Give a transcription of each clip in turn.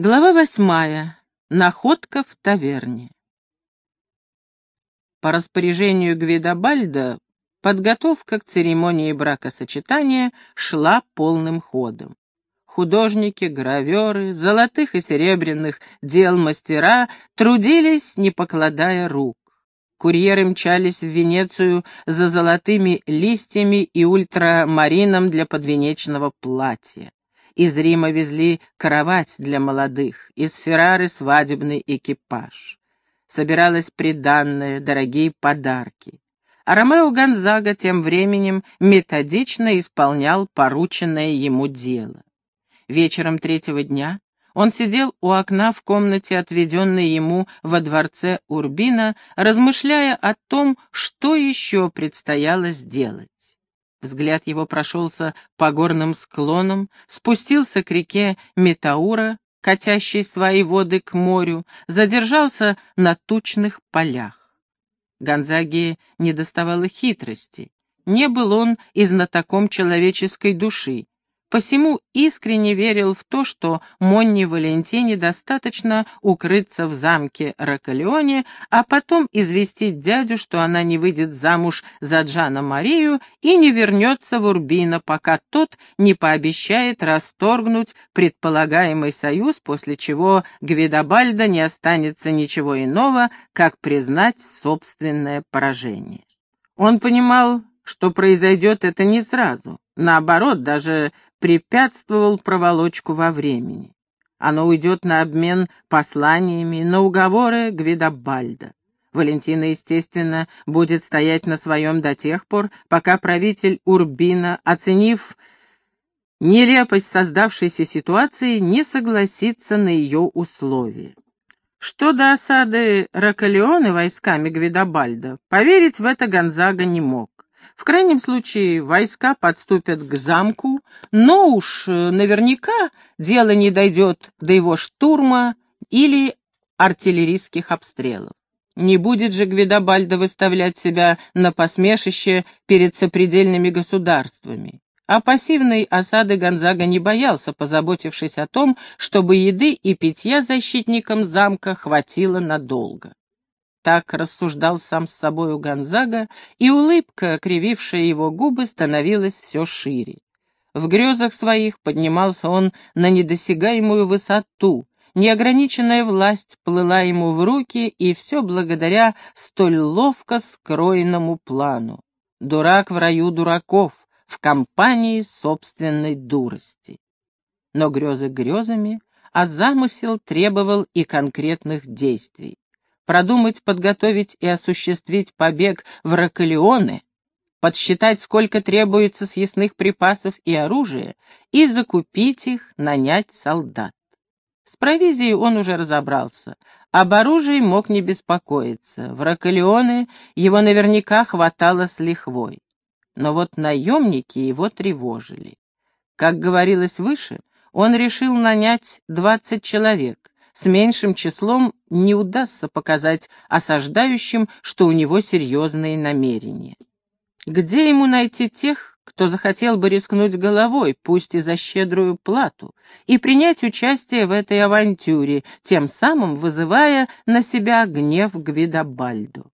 Глава восьмая. Находка в таверне. По распоряжению Гвидобальда подготовка к церемонии бракосочетания шла полным ходом. Художники, граверы, золотых и серебряных дел мастера трудились, не покладая рук. Курьеры мчались в Венецию за золотыми листьями и ультрамарином для подвенечного платья. Из Рима везли кровать для молодых, из Феррары свадебный экипаж. Собиралось приданное, дорогие подарки. А Ромео Гонзага тем временем методично исполнял порученное ему дело. Вечером третьего дня он сидел у окна в комнате, отведенной ему во дворце Урбина, размышляя о том, что еще предстояло сделать. Взгляд его прошелся по горным склонам, спустился к реке Метаура, катящей свои воды к морю, задержался на тучных полях. Гонзаге не доставало хитрости. Не был он и знатоком человеческой души, Посему искренне верил в то, что Монни Валентине достаточно укрыться в замке Рокалеоне, а потом известить дядю, что она не выйдет замуж за Джана Марию и не вернется в Урбино, пока тот не пообещает расторгнуть предполагаемый союз, после чего Гвидобальда не останется ничего иного, как признать собственное поражение. Он понимал, что произойдет это не сразу. Наоборот, даже препятствовал проволочку во времени. Оно уйдет на обмен посланиями, на уговоры Гвидобальда. Валентина, естественно, будет стоять на своем до тех пор, пока правитель Урбина, оценив нелепость создавшейся ситуации, не согласится на ее условия. Что до осады Рокалеоны войсками Гвидобальда, поверить в это Гонзага не мог. В крайнем случае войска подступят к замку, но уж э, наверняка дело не дойдет до его штурма или артиллерийских обстрелов. Не будет же Гвидобальдо выставлять себя на посмешище перед сопредельными государствами. А пассивной осады Гонзага не боялся, позаботившись о том, чтобы еды и питья защитникам замка хватило надолго. Так рассуждал сам с собою Гонзага, и улыбка, кривившая его губы, становилась все шире. В грезах своих поднимался он на недосягаемую высоту, неограниченная власть плыла ему в руки, и все благодаря столь ловко скроенному плану. Дурак в раю дураков, в компании собственной дурости. Но грезы грезами, а замысел требовал и конкретных действий продумать, подготовить и осуществить побег в Рокалеоне, подсчитать, сколько требуется съестных припасов и оружия, и закупить их, нанять солдат. С провизией он уже разобрался. Об оружии мог не беспокоиться. В Рокалеоне его наверняка хватало с лихвой. Но вот наемники его тревожили. Как говорилось выше, он решил нанять двадцать человек, с меньшим числом не удастся показать осаждающим, что у него серьезные намерения. Где ему найти тех, кто захотел бы рискнуть головой, пусть и за щедрую плату, и принять участие в этой авантюре, тем самым вызывая на себя гнев Гвидобальду?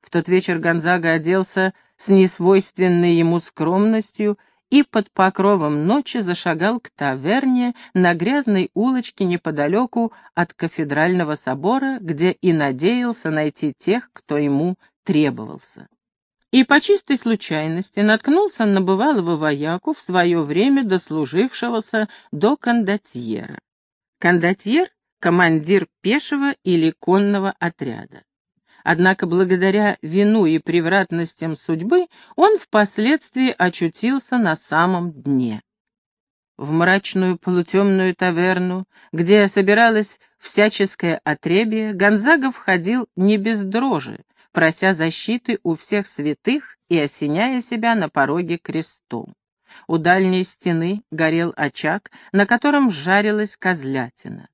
В тот вечер Гонзага оделся с несвойственной ему скромностью и под покровом ночи зашагал к таверне на грязной улочке неподалеку от кафедрального собора, где и надеялся найти тех, кто ему требовался. И по чистой случайности наткнулся на бывалого вояку, в свое время дослужившегося до кондотьера. Кондотьер — командир пешего или конного отряда. Однако благодаря вину и превратностям судьбы он впоследствии очутился на самом дне. В мрачную полутемную таверну, где собиралось всяческое отребие, Гонзага входил не без дрожи, прося защиты у всех святых и осеняя себя на пороге крестом. У дальней стены горел очаг, на котором жарилась козлятина.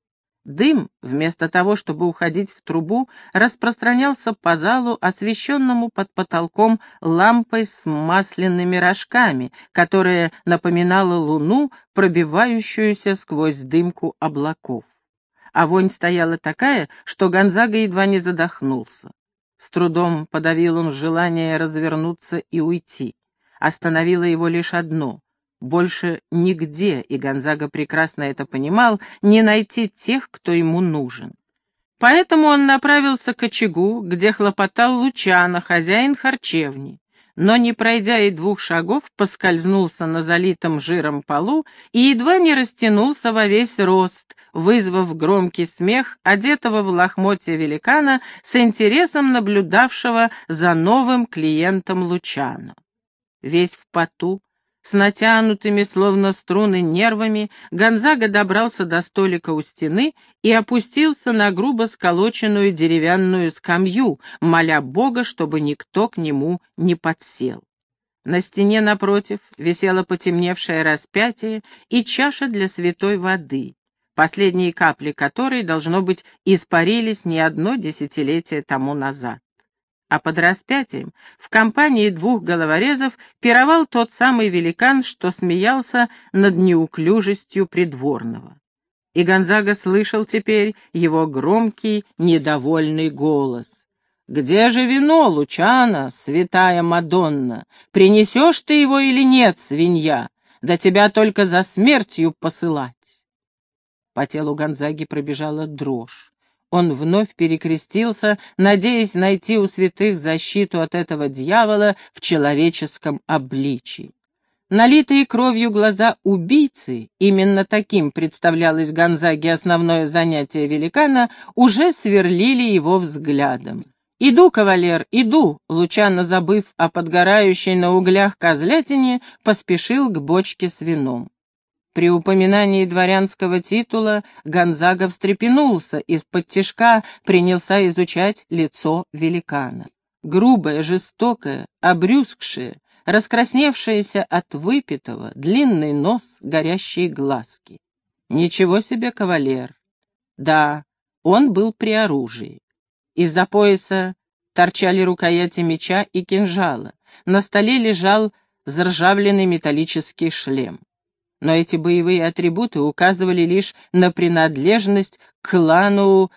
Дым, вместо того, чтобы уходить в трубу, распространялся по залу, освещенному под потолком лампой с масляными рожками, которая напоминала луну, пробивающуюся сквозь дымку облаков. а вонь стояла такая, что Гонзага едва не задохнулся. С трудом подавил он желание развернуться и уйти. Остановило его лишь одно — больше нигде, и Гонзага прекрасно это понимал, не найти тех, кто ему нужен. Поэтому он направился к очагу, где хлопотал Лучано, хозяин харчевни но, не пройдя и двух шагов, поскользнулся на залитом жиром полу и едва не растянулся во весь рост, вызвав громкий смех одетого в лохмотье великана с интересом наблюдавшего за новым клиентом Лучано. Весь в поту, с натянутыми, словно струны, нервами, Гонзага добрался до столика у стены и опустился на грубо сколоченную деревянную скамью, моля Бога, чтобы никто к нему не подсел. На стене напротив висело потемневшее распятие и чаша для святой воды, последние капли которой, должно быть, испарились не одно десятилетие тому назад а под распятием в компании двух головорезов пировал тот самый великан, что смеялся над неуклюжестью придворного. И Гонзага слышал теперь его громкий, недовольный голос. «Где же вино, Лучана, святая Мадонна? Принесешь ты его или нет, свинья? Да тебя только за смертью посылать!» По телу Гонзаги пробежала дрожь. Он вновь перекрестился, надеясь найти у святых защиту от этого дьявола в человеческом обличии. Налитые кровью глаза убийцы, именно таким представлялось Гонзаге основное занятие великана, уже сверлили его взглядом. «Иду, кавалер, иду!» Лучано, забыв о подгорающей на углях козлятине, поспешил к бочке с вином. При упоминании дворянского титула Гонзага встрепенулся, из-под тишка принялся изучать лицо великана. Грубое, жестокое, обрюзгшее, раскрасневшееся от выпитого, длинный нос, горящие глазки. Ничего себе кавалер! Да, он был при оружии. Из-за пояса торчали рукояти меча и кинжала. На столе лежал заржавленный металлический шлем но эти боевые атрибуты указывали лишь на принадлежность к клану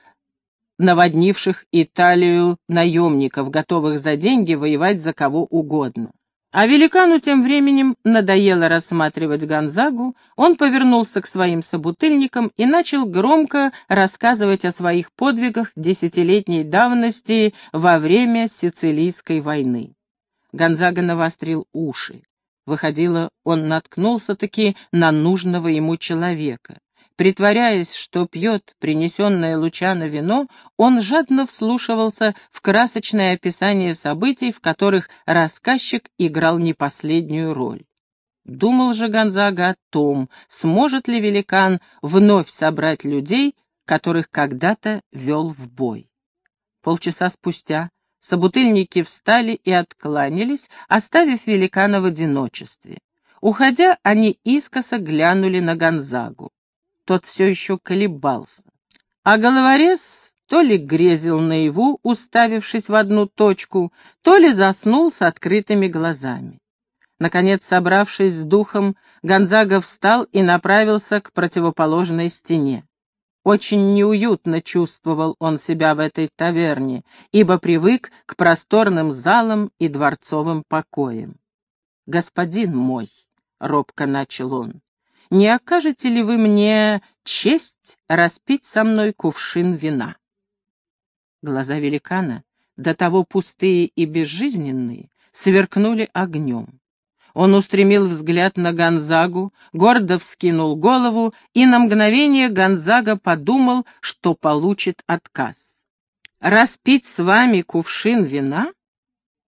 наводнивших Италию наемников, готовых за деньги воевать за кого угодно. А великану тем временем надоело рассматривать Гонзагу, он повернулся к своим собутыльникам и начал громко рассказывать о своих подвигах десятилетней давности во время Сицилийской войны. Гонзага навострил уши. Выходило, он наткнулся-таки на нужного ему человека. Притворяясь, что пьет принесенное Лучано вино, он жадно вслушивался в красочное описание событий, в которых рассказчик играл не последнюю роль. Думал же Гонзага о том, сможет ли великан вновь собрать людей, которых когда-то вел в бой. Полчаса спустя Собутыльники встали и откланялись, оставив великана в одиночестве. Уходя, они искоса глянули на Гонзагу. Тот все еще колебался. А головорез то ли грезил наяву, уставившись в одну точку, то ли заснул с открытыми глазами. Наконец, собравшись с духом, Гонзага встал и направился к противоположной стене. Очень неуютно чувствовал он себя в этой таверне, ибо привык к просторным залам и дворцовым покоям. «Господин мой», — робко начал он, — «не окажете ли вы мне честь распить со мной кувшин вина?» Глаза великана, до того пустые и безжизненные, сверкнули огнем. Он устремил взгляд на Гонзагу, гордо вскинул голову, и на мгновение Гонзага подумал, что получит отказ. «Распить с вами кувшин вина?»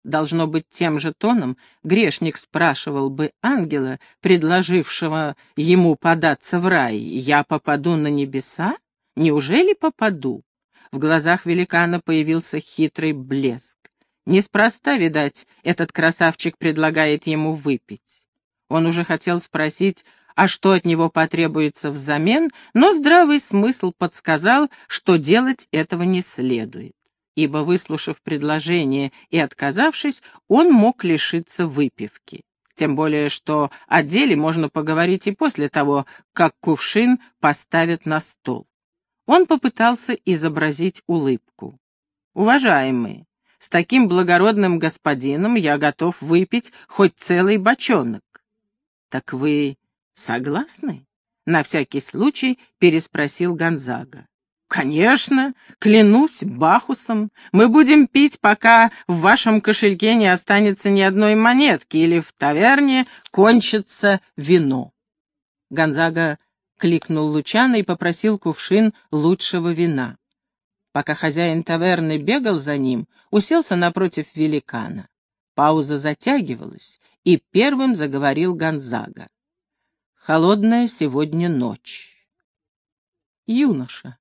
Должно быть, тем же тоном грешник спрашивал бы ангела, предложившего ему податься в рай, «Я попаду на небеса? Неужели попаду?» В глазах великана появился хитрый блеск. Неспроста, видать, этот красавчик предлагает ему выпить. Он уже хотел спросить, а что от него потребуется взамен, но здравый смысл подсказал, что делать этого не следует, ибо, выслушав предложение и отказавшись, он мог лишиться выпивки. Тем более, что о деле можно поговорить и после того, как кувшин поставят на стол. Он попытался изобразить улыбку. «Уважаемые, с таким благородным господином я готов выпить хоть целый бочонок». «Так вы согласны?» — на всякий случай переспросил Гонзага. «Конечно, клянусь Бахусом, мы будем пить, пока в вашем кошельке не останется ни одной монетки или в таверне кончится вино». Гонзага кликнул Лучана и попросил кувшин лучшего вина. Пока хозяин таверны бегал за ним, уселся напротив великана. Пауза затягивалась, и первым заговорил Гонзага. «Холодная сегодня ночь». «Юноша,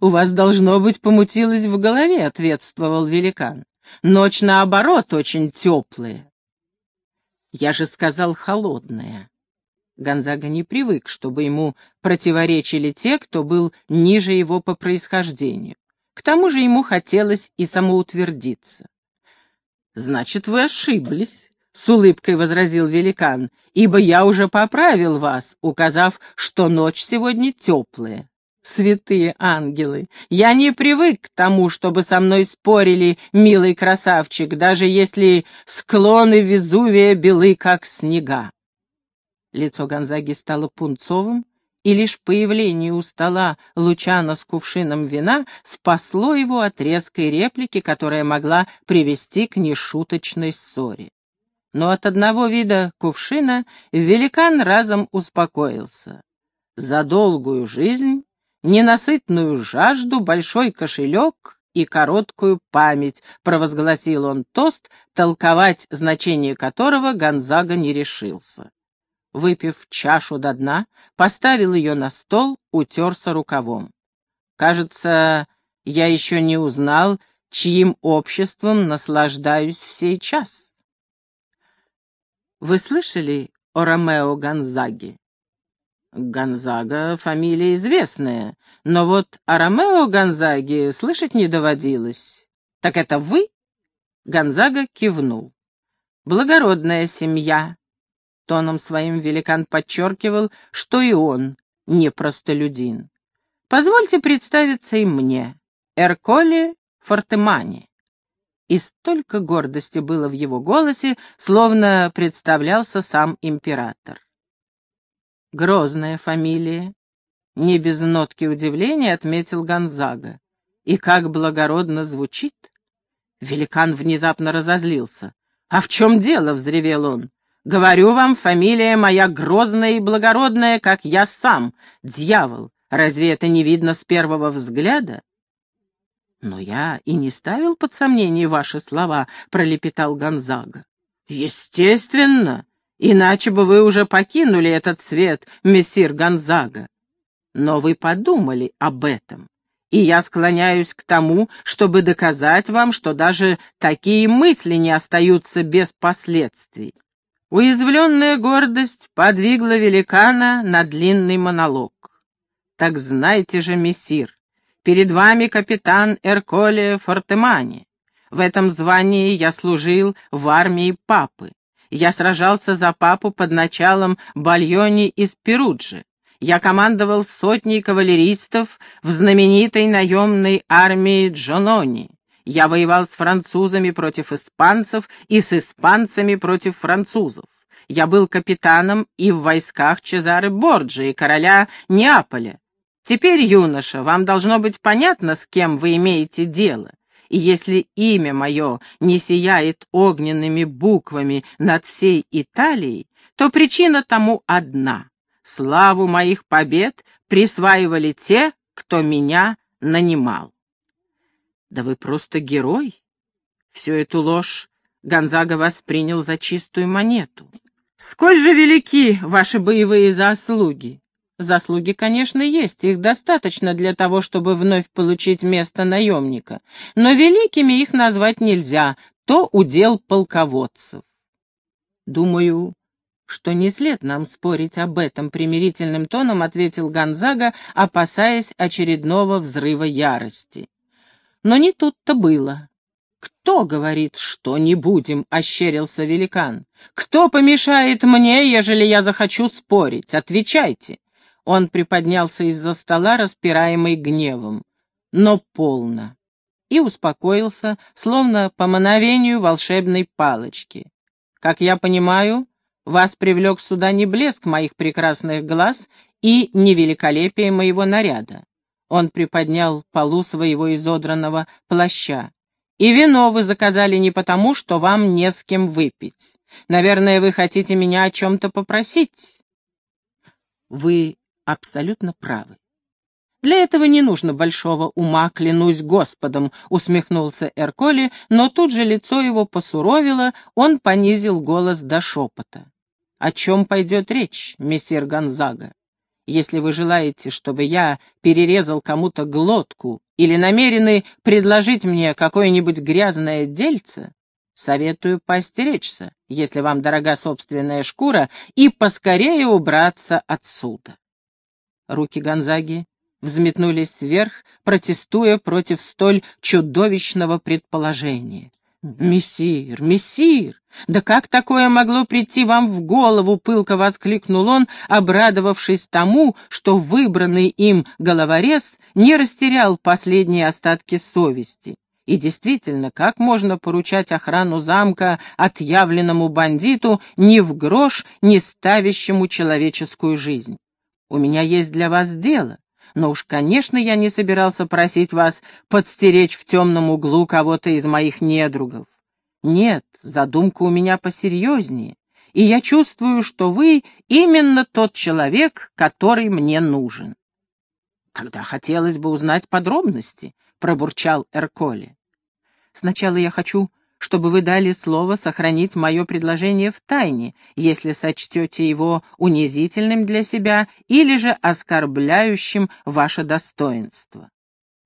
«У вас, должно быть, помутилось в голове», — ответствовал великан. «Ночь, наоборот, очень теплая». «Я же сказал холодная». Гонзага не привык, чтобы ему противоречили те, кто был ниже его по происхождению. К тому же ему хотелось и самоутвердиться. «Значит, вы ошиблись», — с улыбкой возразил великан, «ибо я уже поправил вас, указав, что ночь сегодня теплая святые ангелы. Я не привык к тому, чтобы со мной спорили, милый красавчик, даже если склоны Везувия белы, как снега. Лицо Гонзаги стало пунцовым, и лишь появление у стола Лучана с кувшином вина спасло его от резкой реплики, которая могла привести к нешуточной ссоре. Но от одного вида кувшина великан разом успокоился. За долгую жизнь ненасытную жажду, большой кошелек и короткую память, провозгласил он тост, толковать значение которого Гонзага не решился. Выпив чашу до дна, поставил ее на стол, утерся рукавом. Кажется, я еще не узнал, чьим обществом наслаждаюсь в сей час. Вы слышали о Ромео Гонзаге? Гонзага — фамилия известная, но вот о Ромео Гонзаге слышать не доводилось. Так это вы? Гонзага кивнул. Благородная семья. Тоном своим великан подчеркивал, что и он не простолюдин. Позвольте представиться и мне. Эрколи Фортемани. И столько гордости было в его голосе, словно представлялся сам император. Грозная фамилия. Не без нотки удивления отметил Гонзага. И как благородно звучит. Великан внезапно разозлился. «А в чем дело?» — взревел он. «Говорю вам, фамилия моя грозная и благородная, как я сам, дьявол. Разве это не видно с первого взгляда?» «Но я и не ставил под сомнение ваши слова», — пролепетал Гонзага. «Естественно. Иначе бы вы уже покинули этот свет, мессир Гонзага. Но вы подумали об этом, и я склоняюсь к тому, чтобы доказать вам, что даже такие мысли не остаются без последствий. Уязвленная гордость подвигла великана на длинный монолог. Так знайте же, мессир, перед вами капитан Эрколе Фортемани. В этом звании я служил в армии папы. Я сражался за папу под началом Бальони из Перуджи. Я командовал сотней кавалеристов в знаменитой наемной армии Джонони. Я воевал с французами против испанцев и с испанцами против французов. Я был капитаном и в войсках Чезары Борджи и короля Неаполя. Теперь, юноша, вам должно быть понятно, с кем вы имеете дело и если имя мое не сияет огненными буквами над всей Италией, то причина тому одна. Славу моих побед присваивали те, кто меня нанимал. Да вы просто герой. Всю эту ложь Гонзага воспринял за чистую монету. Сколь же велики ваши боевые заслуги! Заслуги, конечно, есть, их достаточно для того, чтобы вновь получить место наемника, но великими их назвать нельзя, то удел полководцев. Думаю, что не след нам спорить об этом, примирительным тоном ответил Гонзага, опасаясь очередного взрыва ярости. Но не тут-то было. «Кто говорит, что не будем?» — ощерился великан. «Кто помешает мне, ежели я захочу спорить? Отвечайте!» Он приподнялся из-за стола, распираемый гневом. Но полно. И успокоился, словно по мановению волшебной палочки. Как я понимаю, вас привлек сюда не блеск моих прекрасных глаз и не великолепие моего наряда. Он приподнял полу своего изодранного плаща. И вино вы заказали не потому, что вам не с кем выпить. Наверное, вы хотите меня о чем-то попросить. Вы абсолютно правы. Для этого не нужно большого ума, клянусь Господом, усмехнулся Эрколи, но тут же лицо его посуровило, он понизил голос до шепота. О чем пойдет речь, мессир Гонзага? Если вы желаете, чтобы я перерезал кому-то глотку или намерены предложить мне какое-нибудь грязное дельце, советую постеречься, если вам дорога собственная шкура, и поскорее убраться отсюда. Руки Гонзаги взметнулись вверх, протестуя против столь чудовищного предположения. «Мессир, мессир! Да как такое могло прийти вам в голову?» — пылко воскликнул он, обрадовавшись тому, что выбранный им головорез не растерял последние остатки совести. И действительно, как можно поручать охрану замка отъявленному бандиту ни в грош, не ставящему человеческую жизнь? У меня есть для вас дело, но уж, конечно, я не собирался просить вас подстеречь в темном углу кого-то из моих недругов. Нет, задумка у меня посерьезнее, и я чувствую, что вы именно тот человек, который мне нужен. Тогда хотелось бы узнать подробности, — пробурчал Эрколи. Сначала я хочу чтобы вы дали слово сохранить мое предложение в тайне, если сочтете его унизительным для себя или же оскорбляющим ваше достоинство.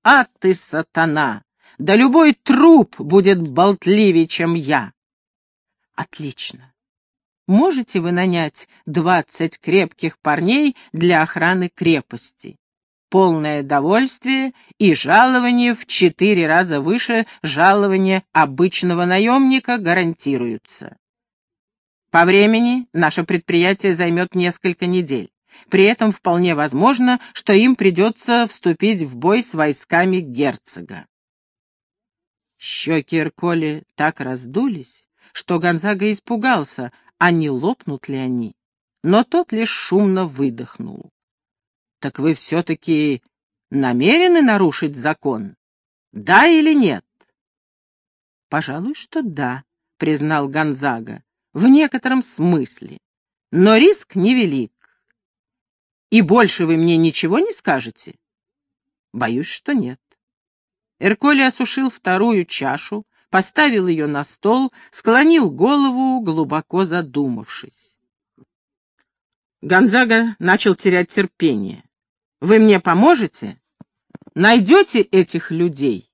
А ты, сатана! Да любой труп будет болтливее, чем я. Отлично. Можете вы нанять двадцать крепких парней для охраны крепости? Полное довольствие и жалование в четыре раза выше жалования обычного наемника гарантируются. По времени наше предприятие займет несколько недель. При этом вполне возможно, что им придется вступить в бой с войсками герцога. Щеки Эрколи так раздулись, что Гонзага испугался, а не лопнут ли они. Но тот лишь шумно выдохнул. Так вы все-таки намерены нарушить закон? Да или нет? Пожалуй, что да, признал Гонзага, в некотором смысле. Но риск невелик. И больше вы мне ничего не скажете? Боюсь, что нет. Эрколи осушил вторую чашу, поставил ее на стол, склонил голову, глубоко задумавшись. Гонзага начал терять терпение. Вы мне поможете? Найдете этих людей?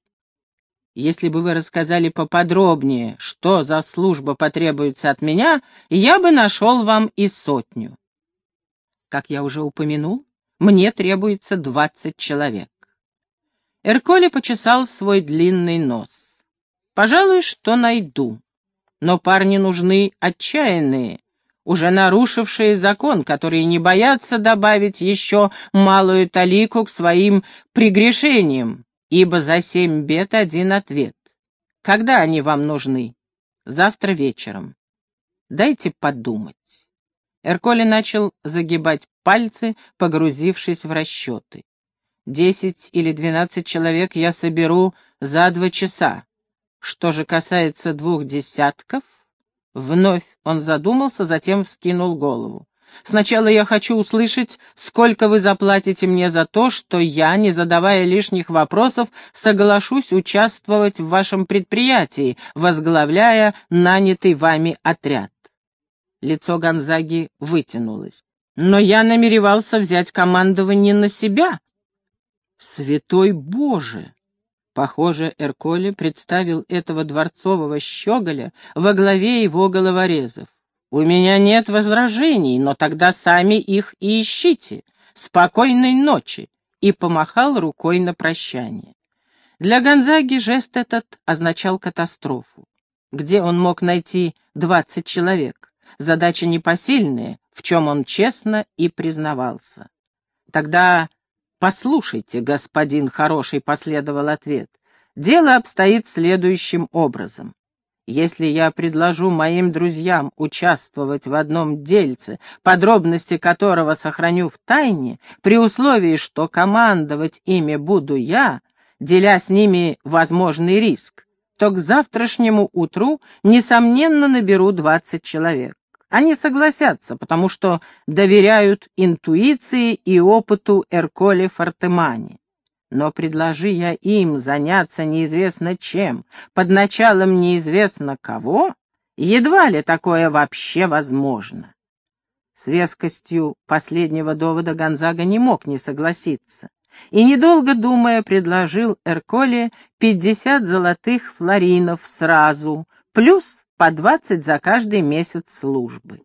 Если бы вы рассказали поподробнее, что за служба потребуется от меня, я бы нашел вам и сотню. Как я уже упомянул, мне требуется двадцать человек. Эрколи почесал свой длинный нос. Пожалуй, что найду. Но парни нужны отчаянные, уже нарушившие закон, которые не боятся добавить еще малую талику к своим прегрешениям, ибо за семь бед один ответ. Когда они вам нужны? Завтра вечером. Дайте подумать. Эрколи начал загибать пальцы, погрузившись в расчеты. Десять или двенадцать человек я соберу за два часа. Что же касается двух десятков, Вновь он задумался, затем вскинул голову. «Сначала я хочу услышать, сколько вы заплатите мне за то, что я, не задавая лишних вопросов, соглашусь участвовать в вашем предприятии, возглавляя нанятый вами отряд». Лицо Гонзаги вытянулось. «Но я намеревался взять командование на себя». «Святой Боже!» Похоже, Эрколи представил этого дворцового щеголя во главе его головорезов. «У меня нет возражений, но тогда сами их и ищите. Спокойной ночи!» и помахал рукой на прощание. Для Гонзаги жест этот означал катастрофу. Где он мог найти двадцать человек? Задача непосильная, в чем он честно и признавался. Тогда послушайте, господин хороший, последовал ответ. Дело обстоит следующим образом. Если я предложу моим друзьям участвовать в одном дельце, подробности которого сохраню в тайне, при условии, что командовать ими буду я, деля с ними возможный риск, то к завтрашнему утру, несомненно, наберу двадцать человек. Они согласятся, потому что доверяют интуиции и опыту Эрколе Фортемани. Но предложи я им заняться неизвестно чем, под началом неизвестно кого, едва ли такое вообще возможно. С вескостью последнего довода Гонзага не мог не согласиться и, недолго думая, предложил Эрколе пятьдесят золотых флоринов сразу, плюс по двадцать за каждый месяц службы.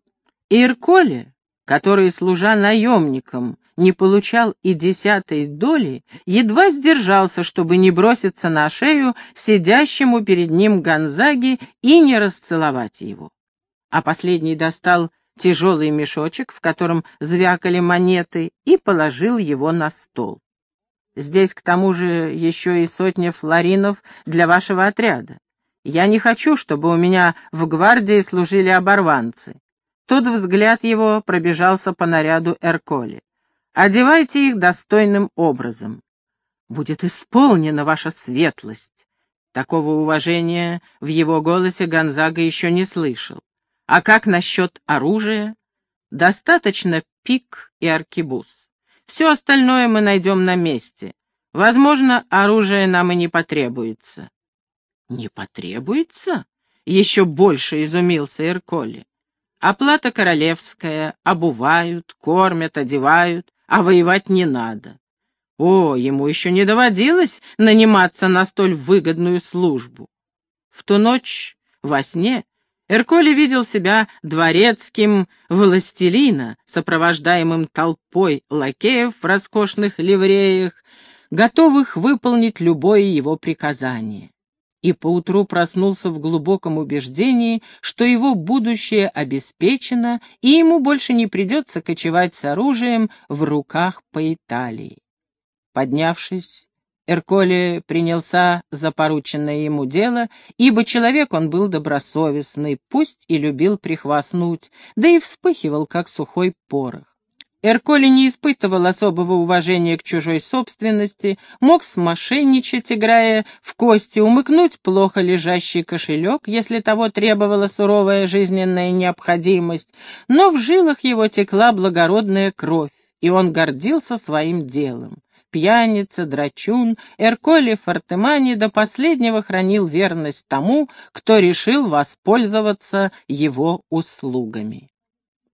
Ирколе, который, служа наемником, не получал и десятой доли, едва сдержался, чтобы не броситься на шею сидящему перед ним Гонзаги и не расцеловать его. А последний достал тяжелый мешочек, в котором звякали монеты, и положил его на стол. Здесь, к тому же, еще и сотня флоринов для вашего отряда. Я не хочу, чтобы у меня в гвардии служили оборванцы. Тут взгляд его пробежался по наряду Эрколи. Одевайте их достойным образом. Будет исполнена ваша светлость. Такого уважения в его голосе Гонзага еще не слышал. А как насчет оружия? Достаточно пик и аркебуз. Все остальное мы найдем на месте. Возможно, оружие нам и не потребуется. Не потребуется? Еще больше изумился Ирколи. Оплата королевская, обувают, кормят, одевают, а воевать не надо. О, ему еще не доводилось наниматься на столь выгодную службу. В ту ночь во сне Эрколи видел себя дворецким властелина, сопровождаемым толпой лакеев в роскошных ливреях, готовых выполнить любое его приказание. И поутру проснулся в глубоком убеждении, что его будущее обеспечено, и ему больше не придется кочевать с оружием в руках по Италии. Поднявшись, Эрколе принялся за порученное ему дело, ибо человек он был добросовестный, пусть и любил прихвастнуть, да и вспыхивал, как сухой порох. Эрколи не испытывал особого уважения к чужой собственности, мог смошенничать, играя в кости, умыкнуть плохо лежащий кошелек, если того требовала суровая жизненная необходимость, но в жилах его текла благородная кровь, и он гордился своим делом пьяница, драчун, Эрколи Фортемани до последнего хранил верность тому, кто решил воспользоваться его услугами.